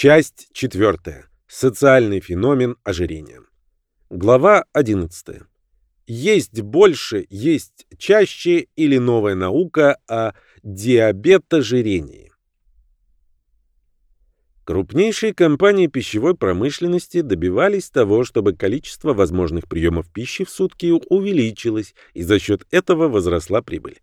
Часть четвертая. Социальный феномен ожирения. Глава 11. Есть больше, есть чаще или новая наука о диабетожирении. Крупнейшие компании пищевой промышленности добивались того, чтобы количество возможных приемов пищи в сутки увеличилось, и за счет этого возросла прибыль.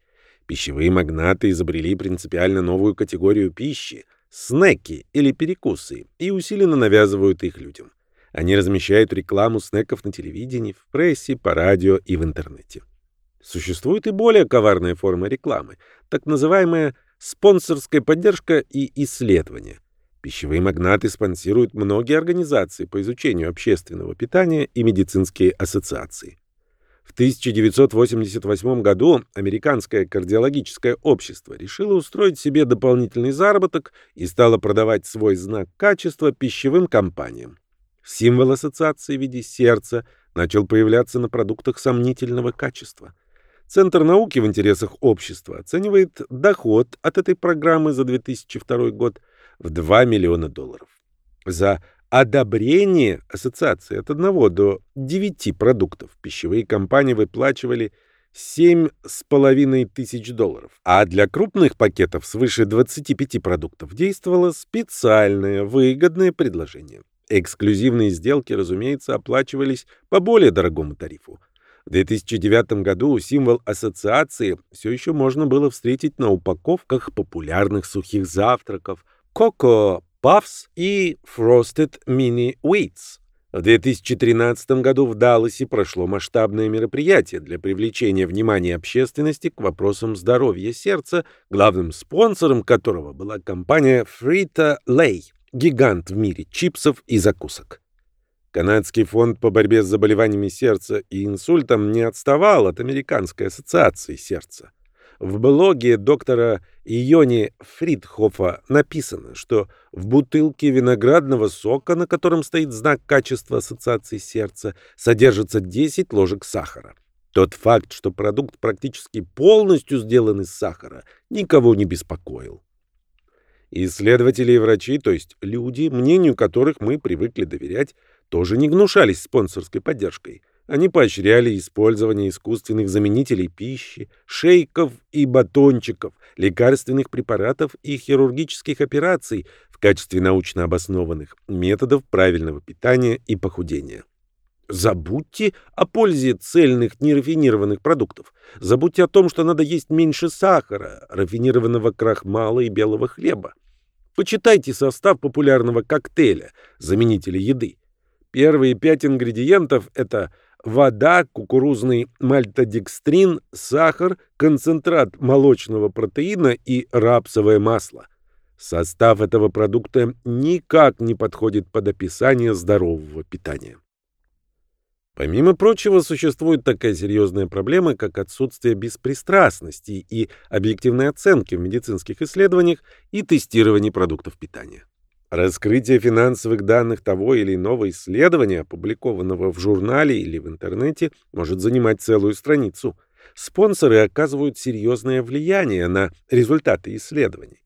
Пищевые магнаты изобрели принципиально новую категорию пищи – снеки или перекусы и усиленно навязывают их людям. Они размещают рекламу снеков на телевидении, в прессе, по радио и в интернете. Существует и более коварная форма рекламы, так называемая спонсорская поддержка и исследование. Пищевые магнаты спонсируют многие организации по изучению общественного питания и медицинские ассоциации. В 1988 году Американское кардиологическое общество решило устроить себе дополнительный заработок и стало продавать свой знак качества пищевым компаниям. Символ ассоциации в виде сердца начал появляться на продуктах сомнительного качества. Центр науки в интересах общества оценивает доход от этой программы за 2002 год в 2 миллиона долларов. За одобрение ассоциации от 1 до 9 продуктов пищевые компании выплачивали 7,5 тысяч долларов, а для крупных пакетов свыше 25 продуктов действовало специальное выгодное предложение. Эксклюзивные сделки, разумеется, оплачивались по более дорогому тарифу. В 2009 году символ ассоциации все еще можно было встретить на упаковках популярных сухих завтраков Coco Puffs и Frosted Mini Wheats. В 2013 году в Далласе прошло масштабное мероприятие для привлечения внимания общественности к вопросам здоровья сердца, главным спонсором которого была компания Frito-Lay, гигант в мире чипсов и закусок. Канадский фонд по борьбе с заболеваниями сердца и инсультом не отставал от Американской ассоциации сердца. В блоге доктора Иони Фридхофа написано, что в бутылке виноградного сока, на котором стоит знак качества ассоциации сердца, содержится 10 ложек сахара. Тот факт, что продукт практически полностью сделан из сахара, никого не беспокоил. Исследователи и врачи, то есть люди, мнению которых мы привыкли доверять, тоже не гнушались спонсорской поддержкой – они поощряли использование искусственных заменителей пищи, шейков и батончиков, лекарственных препаратов и хирургических операций в качестве научно обоснованных методов правильного питания и похудения. Забудьте о пользе цельных нерафинированных продуктов. Забудьте о том, что надо есть меньше сахара, рафинированного крахмала и белого хлеба. Почитайте состав популярного коктейля, заменителя еды. Первые пять ингредиентов – это вода, кукурузный мальтодекстрин, сахар, концентрат молочного протеина и рапсовое масло. Состав этого продукта никак не подходит под описание здорового питания. Помимо прочего, существует такая серьезная проблема, как отсутствие беспристрастности и объективной оценки в медицинских исследованиях и тестировании продуктов питания. Раскрытие финансовых данных того или иного исследования, опубликованного в журнале или в интернете, может занимать целую страницу. Спонсоры оказывают серьезное влияние на результаты исследований.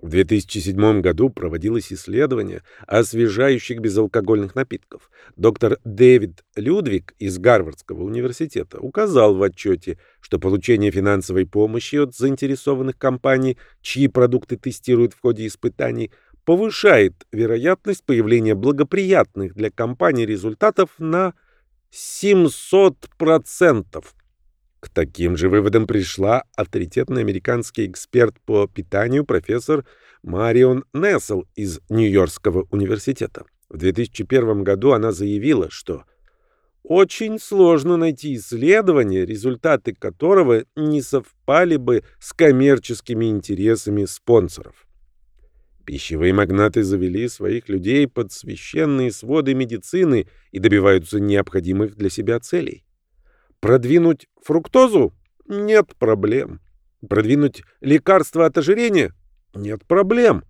В 2007 году проводилось исследование освежающих безалкогольных напитков. Доктор Дэвид Людвиг из Гарвардского университета указал в отчете, что получение финансовой помощи от заинтересованных компаний, чьи продукты тестируют в ходе испытаний, повышает вероятность появления благоприятных для компании результатов на 700%. К таким же выводам пришла авторитетный американский эксперт по питанию профессор Марион Нессел из Нью-Йоркского университета. В 2001 году она заявила, что очень сложно найти исследование, результаты которого не совпали бы с коммерческими интересами спонсоров. Пищевые магнаты завели своих людей под священные своды медицины и добиваются необходимых для себя целей. Продвинуть фруктозу? Нет проблем. Продвинуть лекарства от ожирения? Нет проблем.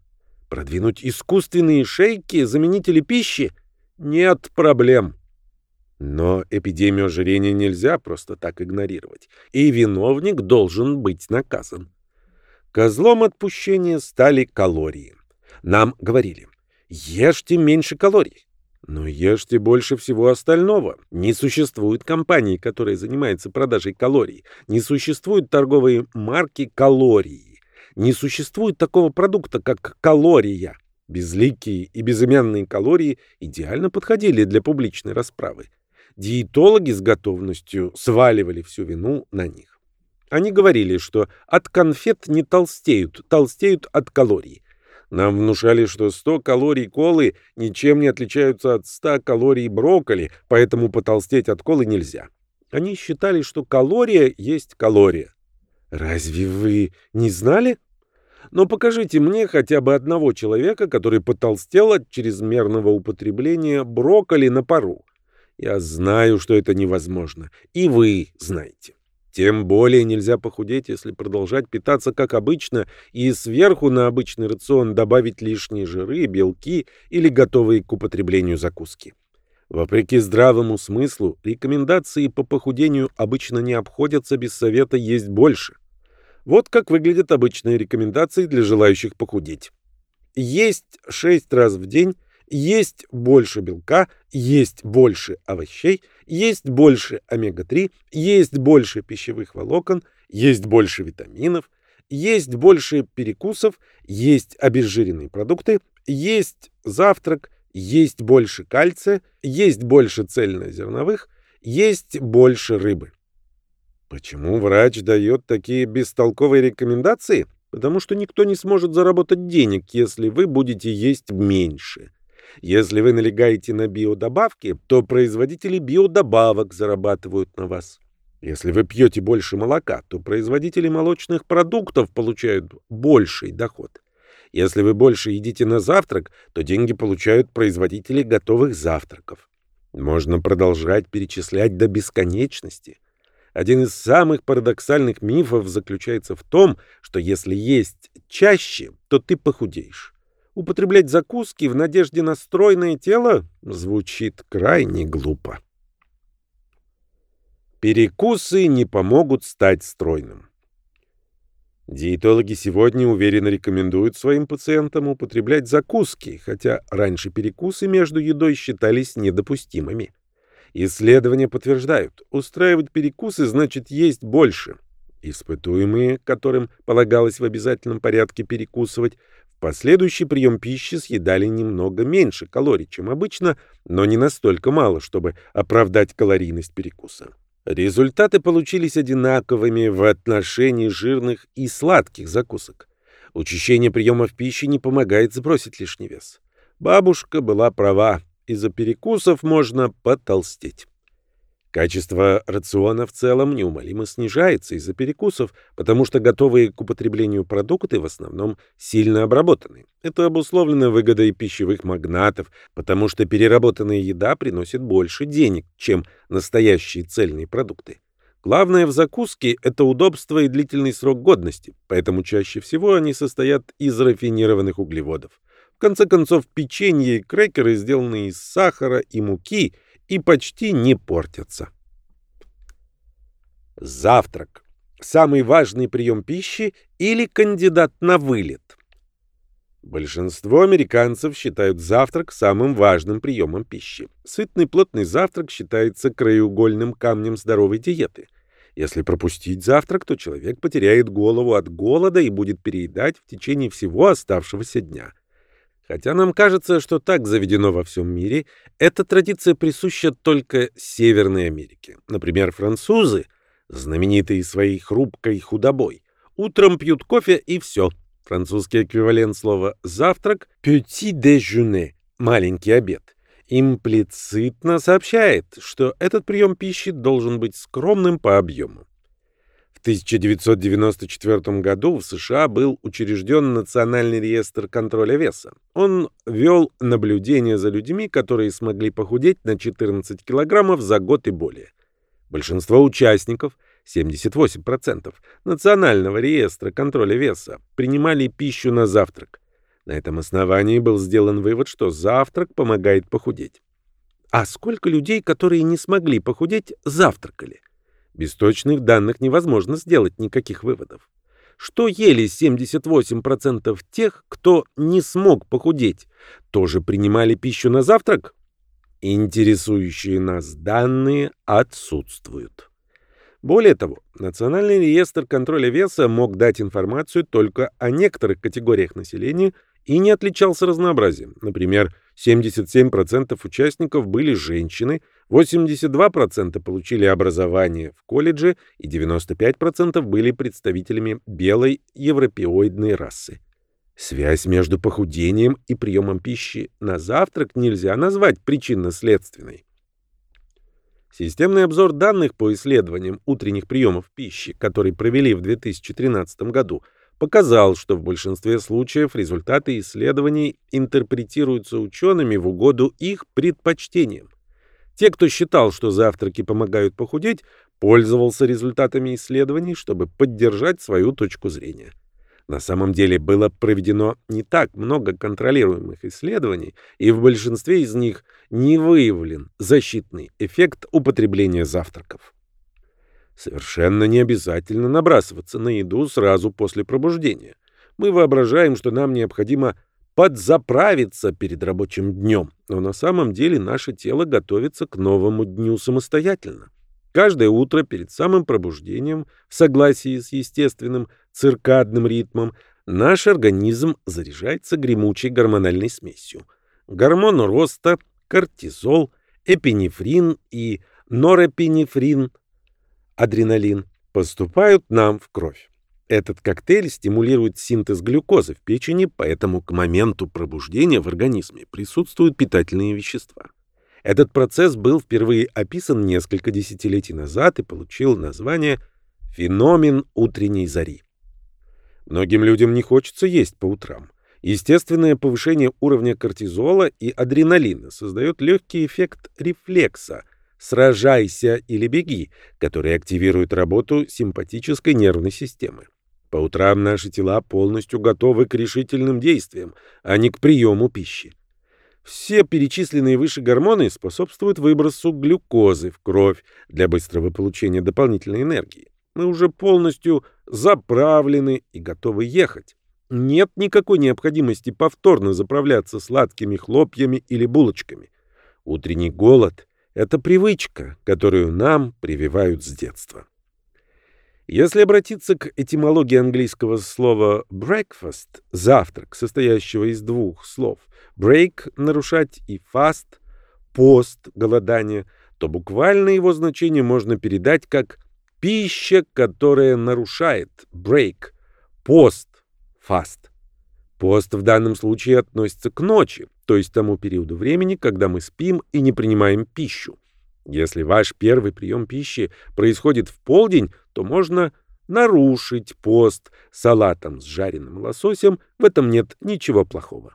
Продвинуть искусственные шейки, заменители пищи? Нет проблем. Но эпидемию ожирения нельзя просто так игнорировать, и виновник должен быть наказан. Козлом отпущения стали калории. Нам говорили, ешьте меньше калорий. Но ешьте больше всего остального. Не существует компании, которая занимается продажей калорий. Не существует торговой марки калории. Не существует такого продукта, как калория. Безликие и безымянные калории идеально подходили для публичной расправы. Диетологи с готовностью сваливали всю вину на них. Они говорили, что от конфет не толстеют, толстеют от калорий. Нам внушали, что 100 калорий колы ничем не отличаются от 100 калорий брокколи, поэтому потолстеть от колы нельзя. Они считали, что калория есть калория. Разве вы не знали? Но покажите мне хотя бы одного человека, который потолстел от чрезмерного употребления брокколи на пару. Я знаю, что это невозможно, и вы знаете. Тем более нельзя похудеть, если продолжать питаться как обычно и сверху на обычный рацион добавить лишние жиры, белки или готовые к употреблению закуски. Вопреки здравому смыслу, рекомендации по похудению обычно не обходятся без совета есть больше. Вот как выглядят обычные рекомендации для желающих похудеть. Есть 6 раз в день, есть больше белка, есть больше овощей, есть больше омега-3, есть больше пищевых волокон, есть больше витаминов, есть больше перекусов, есть обезжиренные продукты, есть завтрак, есть больше кальция, есть больше цельнозерновых, есть больше рыбы. Почему врач дает такие бестолковые рекомендации? Потому что никто не сможет заработать денег, если вы будете есть меньше. Если вы налегаете на биодобавки, то производители биодобавок зарабатывают на вас. Если вы пьете больше молока, то производители молочных продуктов получают больший доход. Если вы больше едите на завтрак, то деньги получают производители готовых завтраков. Можно продолжать перечислять до бесконечности. Один из самых парадоксальных мифов заключается в том, что если есть чаще, то ты похудеешь. Употреблять закуски в надежде на стройное тело звучит крайне глупо. Перекусы не помогут стать стройным. Диетологи сегодня уверенно рекомендуют своим пациентам употреблять закуски, хотя раньше перекусы между едой считались недопустимыми. Исследования подтверждают, устраивать перекусы значит есть больше. Испытуемые, которым полагалось в обязательном порядке перекусывать, последующий прием пищи съедали немного меньше калорий, чем обычно, но не настолько мало, чтобы оправдать калорийность перекуса. Результаты получились одинаковыми в отношении жирных и сладких закусок. Учащение приемов пищи не помогает сбросить лишний вес. Бабушка была права. Из-за перекусов можно потолстеть. Качество рациона в целом неумолимо снижается из-за перекусов, потому что готовые к употреблению продукты в основном сильно обработаны. Это обусловлено выгодой пищевых магнатов, потому что переработанная еда приносит больше денег, чем настоящие цельные продукты. Главное в закуске – это удобство и длительный срок годности, поэтому чаще всего они состоят из рафинированных углеводов. В конце концов, печенье и крекеры, сделанные из сахара и муки, и почти не портятся. Завтрак. Самый важный прием пищи или кандидат на вылет? Большинство американцев считают завтрак самым важным приемом пищи. Сытный плотный завтрак считается краеугольным камнем здоровой диеты. Если пропустить завтрак, то человек потеряет голову от голода и будет переедать в течение всего оставшегося дня. Хотя нам кажется, что так заведено во всем мире, эта традиция присуща только Северной Америке. Например, французы, знаменитые своей хрупкой худобой, утром пьют кофе и все. Французский эквивалент слова «завтрак» — «petit déjeuner» — «маленький обед» имплицитно сообщает, что этот прием пищи должен быть скромным по объему. 1994 году в США был учрежден Национальный реестр контроля веса. Он вел наблюдение за людьми, которые смогли похудеть на 14 килограммов за год и более. Большинство участников, 78%, Национального реестра контроля веса принимали пищу на завтрак. На этом основании был сделан вывод, что завтрак помогает похудеть. А сколько людей, которые не смогли похудеть, завтракали? Без точных данных невозможно сделать никаких выводов. что ели 78% тех, кто не смог похудеть, тоже принимали пищу на завтрак? Интересующие нас данные отсутствуют. Более того, Национальный реестр контроля веса мог дать информацию только о некоторых категориях населения и не отличался разнообразием. Например, 77% участников были женщины, 82% получили образование в колледже и 95% были представителями белой европеоидной расы. Связь между похудением и приемом пищи на завтрак нельзя назвать причинно-следственной. Системный обзор данных по исследованиям утренних приемов пищи, который провели в 2013 году, показал, что в большинстве случаев результаты исследований интерпретируются учеными в угоду их предпочтениям. Те, кто считал, что завтраки помогают похудеть, пользовался результатами исследований, чтобы поддержать свою точку зрения. На самом деле было проведено не так много контролируемых исследований, и в большинстве из них не выявлен защитный эффект употребления завтраков. Совершенно не обязательно набрасываться на еду сразу после пробуждения. Мы воображаем, что нам необходимо подзаправиться перед рабочим днем, но на самом деле наше тело готовится к новому дню самостоятельно. Каждое утро перед самым пробуждением, в согласии с естественным циркадным ритмом, наш организм заряжается гремучей гормональной смесью. Гормон роста, кортизол, эпинефрин и норепинефрин, адреналин, поступают нам в кровь. Этот коктейль стимулирует синтез глюкозы в печени, поэтому к моменту пробуждения в организме присутствуют питательные вещества. Этот процесс был впервые описан несколько десятилетий назад и получил название «феномен утренней зари». Многим людям не хочется есть по утрам. Естественное повышение уровня кортизола и адреналина создает легкий эффект рефлекса «сражайся или беги», который активирует работу симпатической нервной системы. По утрам наши тела полностью готовы к решительным действиям, а не к приему пищи. Все перечисленные выше гормоны способствуют выбросу глюкозы в кровь для быстрого получения дополнительной энергии. Мы уже полностью заправлены и готовы ехать. Нет никакой необходимости повторно заправляться сладкими хлопьями или булочками. Утренний голод — это привычка, которую нам прививают с детства. Если обратиться к этимологии английского слова breakfast — завтрак, состоящего из двух слов break — нарушать и fast — пост, голодание, то буквально его значение можно передать как пища, которая нарушает break, пост, fast. Пост в данном случае относится к ночи, то есть тому периоду времени, когда мы спим и не принимаем пищу. Если ваш первый прием пищи происходит в полдень, то можно нарушить пост салатом с жареным лососем, в этом нет ничего плохого.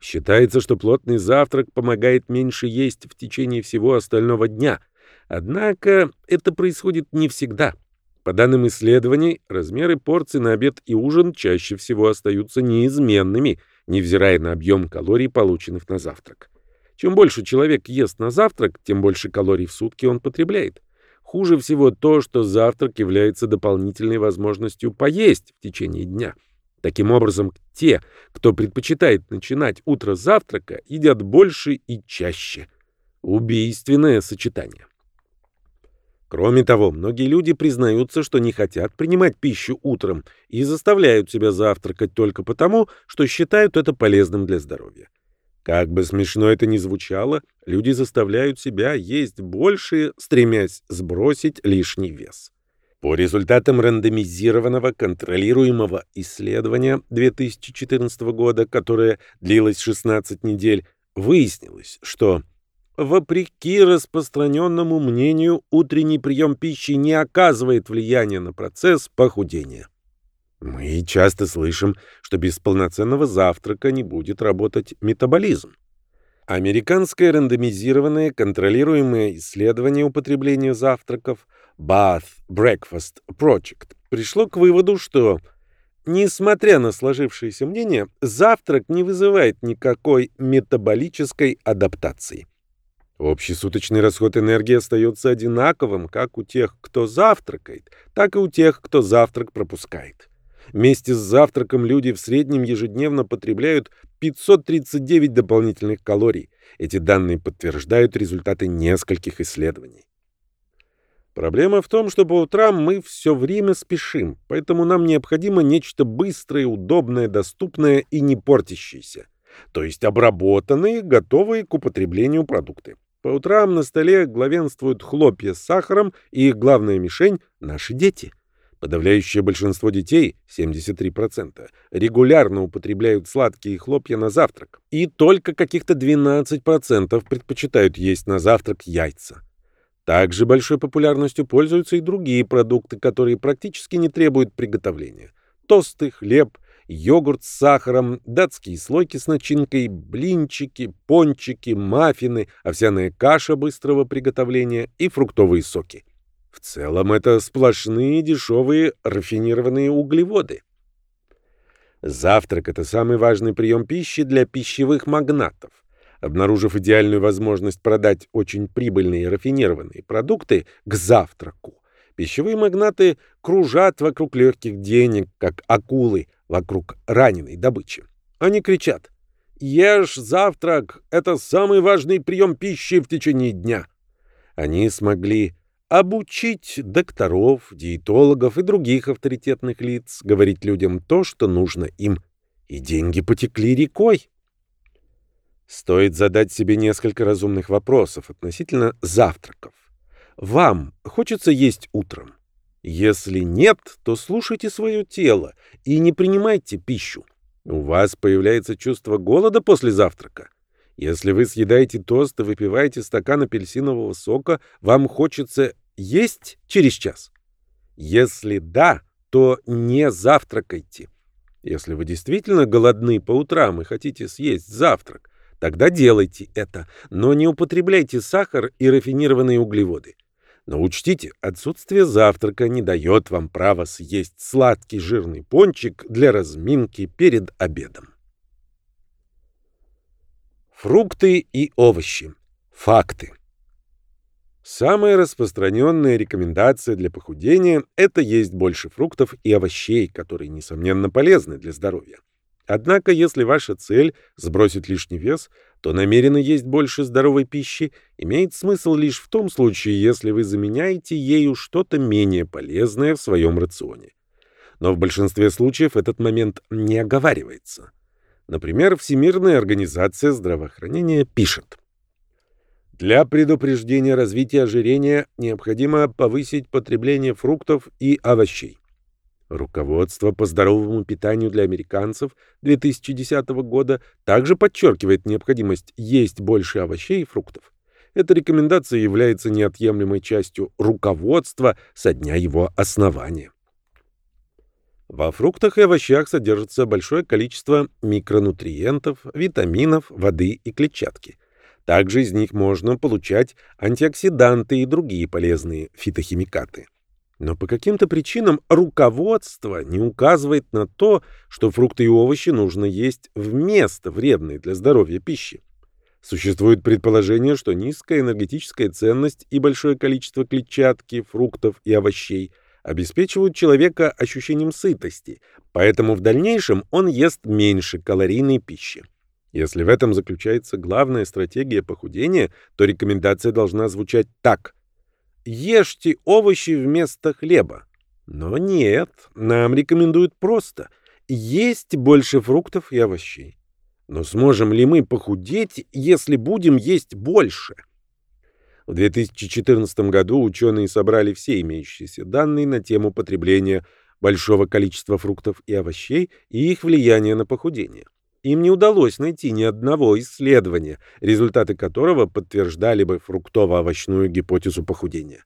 Считается, что плотный завтрак помогает меньше есть в течение всего остального дня. Однако это происходит не всегда. По данным исследований, размеры порций на обед и ужин чаще всего остаются неизменными, невзирая на объем калорий, полученных на завтрак. Чем больше человек ест на завтрак, тем больше калорий в сутки он потребляет. Хуже всего то, что завтрак является дополнительной возможностью поесть в течение дня. Таким образом, те, кто предпочитает начинать утро с завтрака, едят больше и чаще. Убийственное сочетание. Кроме того, многие люди признаются, что не хотят принимать пищу утром и заставляют себя завтракать только потому, что считают это полезным для здоровья. Как бы смешно это ни звучало, люди заставляют себя есть больше, стремясь сбросить лишний вес. По результатам рандомизированного контролируемого исследования 2014 года, которое длилось 16 недель, выяснилось, что вопреки распространенному мнению, утренний прием пищи не оказывает влияния на процесс похудения. Мы часто слышим, что без полноценного завтрака не будет работать метаболизм. Американское рандомизированное контролируемое исследование употребления завтраков Bath Breakfast Project пришло к выводу, что, несмотря на сложившееся мнение, завтрак не вызывает никакой метаболической адаптации. Общий суточный расход энергии остается одинаковым как у тех, кто завтракает, так и у тех, кто завтрак пропускает. Вместе с завтраком люди в среднем ежедневно потребляют 539 дополнительных калорий. Эти данные подтверждают результаты нескольких исследований. Проблема в том, что по утрам мы все время спешим, поэтому нам необходимо нечто быстрое, удобное, доступное и не портящееся. То есть обработанные, готовые к употреблению продукты. По утрам на столе главенствуют хлопья с сахаром, и их главная мишень — наши дети. Подавляющее большинство детей, 73%, регулярно употребляют сладкие хлопья на завтрак. И только каких-то 12% предпочитают есть на завтрак яйца. Также большой популярностью пользуются и другие продукты, которые практически не требуют приготовления. Тосты, хлеб, йогурт с сахаром, датские слойки с начинкой, блинчики, пончики, маффины, овсяная каша быстрого приготовления и фруктовые соки. В целом это сплошные дешевые рафинированные углеводы. Завтрак – это самый важный прием пищи для пищевых магнатов. Обнаружив идеальную возможность продать очень прибыльные рафинированные продукты к завтраку, пищевые магнаты кружат вокруг легких денег, как акулы вокруг раненой добычи. Они кричат «Ешь завтрак! Это самый важный прием пищи в течение дня!» Они смогли обучить докторов, диетологов и других авторитетных лиц говорить людям то, что нужно им, и деньги потекли рекой. Стоит задать себе несколько разумных вопросов относительно завтраков. Вам хочется есть утром? Если нет, то слушайте свое тело и не принимайте пищу. У вас появляется чувство голода после завтрака. Если вы съедаете тост и выпиваете стакан апельсинового сока, вам хочется есть через час? Если да, то не завтракайте. Если вы действительно голодны по утрам и хотите съесть завтрак, тогда делайте это, но не употребляйте сахар и рафинированные углеводы. Но учтите, отсутствие завтрака не дает вам права съесть сладкий жирный пончик для разминки перед обедом. Фрукты и овощи. Факты. Самая распространенная рекомендация для похудения – это есть больше фруктов и овощей, которые, несомненно, полезны для здоровья. Однако, если ваша цель – сбросить лишний вес, то намеренно есть больше здоровой пищи имеет смысл лишь в том случае, если вы заменяете ею что-то менее полезное в своем рационе. Но в большинстве случаев этот момент не оговаривается. Например, Всемирная организация здравоохранения пишет. Для предупреждения развития ожирения необходимо повысить потребление фруктов и овощей. Руководство по здоровому питанию для американцев 2010 года также подчеркивает необходимость есть больше овощей и фруктов. Эта рекомендация является неотъемлемой частью руководства со дня его основания. Во фруктах и овощах содержится большое количество микронутриентов, витаминов, воды и клетчатки. Также из них можно получать антиоксиданты и другие полезные фитохимикаты. Но по каким-то причинам руководство не указывает на то, что фрукты и овощи нужно есть вместо вредной для здоровья пищи. Существует предположение, что низкая энергетическая ценность и большое количество клетчатки, фруктов и овощей – обеспечивают человека ощущением сытости, поэтому в дальнейшем он ест меньше калорийной пищи. Если в этом заключается главная стратегия похудения, то рекомендация должна звучать так. Ешьте овощи вместо хлеба. Но нет, нам рекомендуют просто есть больше фруктов и овощей. Но сможем ли мы похудеть, если будем есть больше? В 2014 году ученые собрали все имеющиеся данные на тему потребления большого количества фруктов и овощей и их влияния на похудение. Им не удалось найти ни одного исследования, результаты которого подтверждали бы фруктово-овощную гипотезу похудения.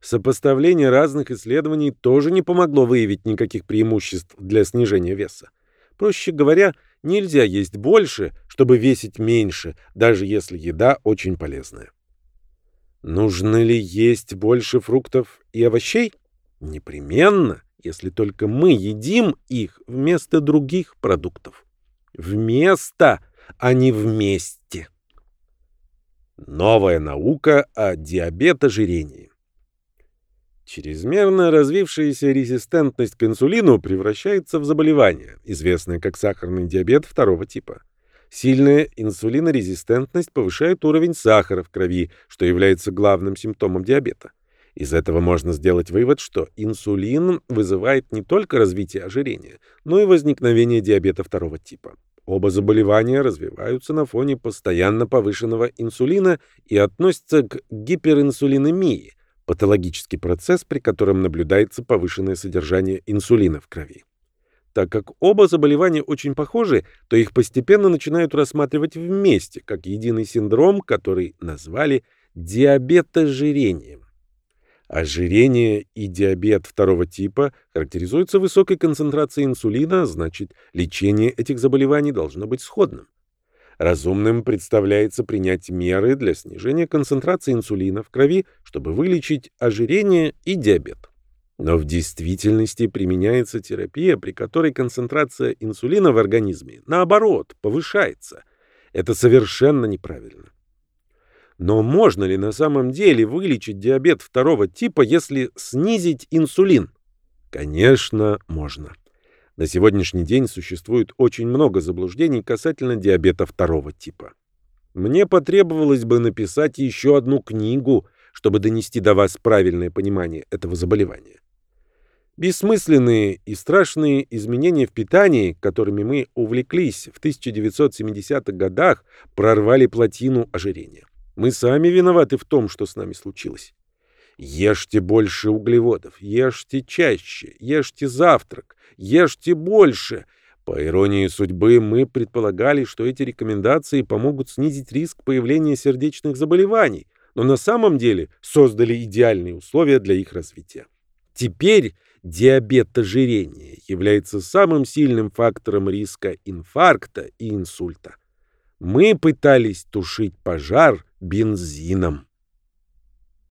Сопоставление разных исследований тоже не помогло выявить никаких преимуществ для снижения веса. Проще говоря, нельзя есть больше, чтобы весить меньше, даже если еда очень полезная. Нужно ли есть больше фруктов и овощей? Непременно, если только мы едим их вместо других продуктов. Вместо, а не вместе. Новая наука о диабетожирении. Чрезмерно развившаяся резистентность к инсулину превращается в заболевание, известное как сахарный диабет второго типа. Сильная инсулинорезистентность повышает уровень сахара в крови, что является главным симптомом диабета. Из этого можно сделать вывод, что инсулин вызывает не только развитие ожирения, но и возникновение диабета второго типа. Оба заболевания развиваются на фоне постоянно повышенного инсулина и относятся к гиперинсулинемии, патологический процесс, при котором наблюдается повышенное содержание инсулина в крови. Так как оба заболевания очень похожи, то их постепенно начинают рассматривать вместе, как единый синдром, который назвали диабетожирением. Ожирение и диабет второго типа характеризуются высокой концентрацией инсулина, значит, лечение этих заболеваний должно быть сходным. Разумным представляется принять меры для снижения концентрации инсулина в крови, чтобы вылечить ожирение и диабет. Но в действительности применяется терапия, при которой концентрация инсулина в организме, наоборот, повышается. Это совершенно неправильно. Но можно ли на самом деле вылечить диабет второго типа, если снизить инсулин? Конечно, можно. На сегодняшний день существует очень много заблуждений касательно диабета второго типа. Мне потребовалось бы написать еще одну книгу, чтобы донести до вас правильное понимание этого заболевания. Бессмысленные и страшные изменения в питании, которыми мы увлеклись в 1970-х годах, прорвали плотину ожирения. Мы сами виноваты в том, что с нами случилось. Ешьте больше углеводов, ешьте чаще, ешьте завтрак, ешьте больше. По иронии судьбы, мы предполагали, что эти рекомендации помогут снизить риск появления сердечных заболеваний, но на самом деле создали идеальные условия для их развития. Теперь диабет ожирения является самым сильным фактором риска инфаркта и инсульта. Мы пытались тушить пожар бензином.